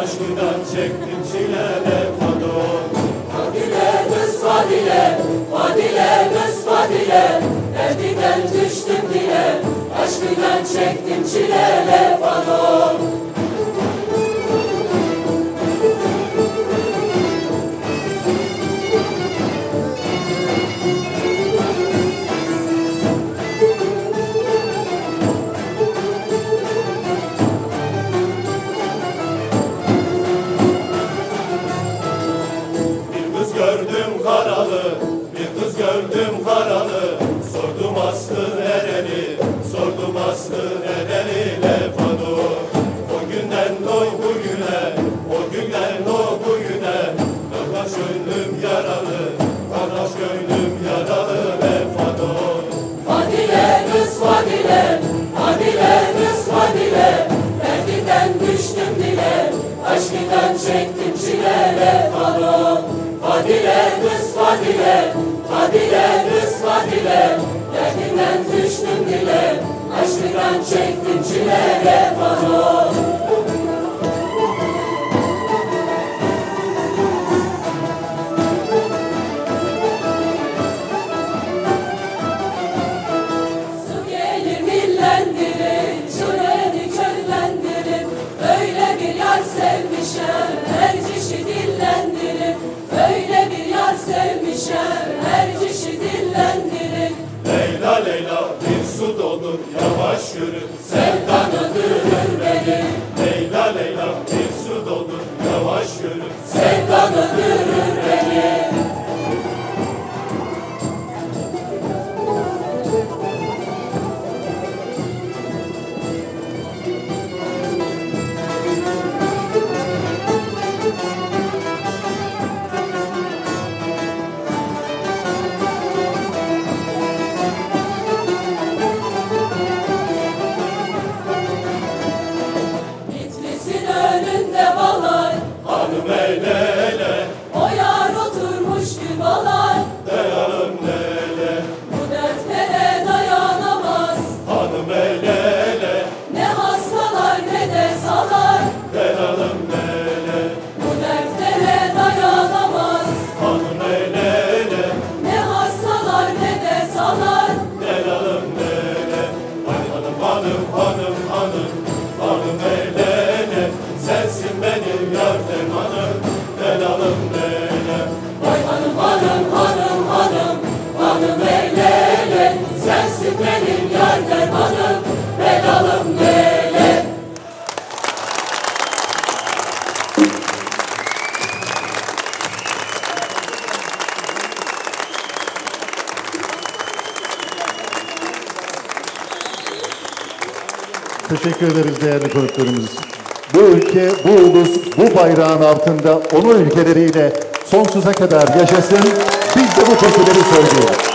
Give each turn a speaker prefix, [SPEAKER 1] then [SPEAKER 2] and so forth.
[SPEAKER 1] Aşkından çektim
[SPEAKER 2] çile vefado
[SPEAKER 1] Fadile kız Fadile Fadile kız Fadile. Erdiken düştü dile Fadile kız fadile. Derdinden düştüm dile Aşkından çektim görüşürüz.
[SPEAKER 2] hanım hanım hanım hanım ele
[SPEAKER 3] Teşekkür ederiz değerli konuklarımız. Bu ülke, bu ulus, bu bayrağın altında onun ülkeleriyle sonsuza kadar yaşasın. Biz de bu türküleri söylüyoruz.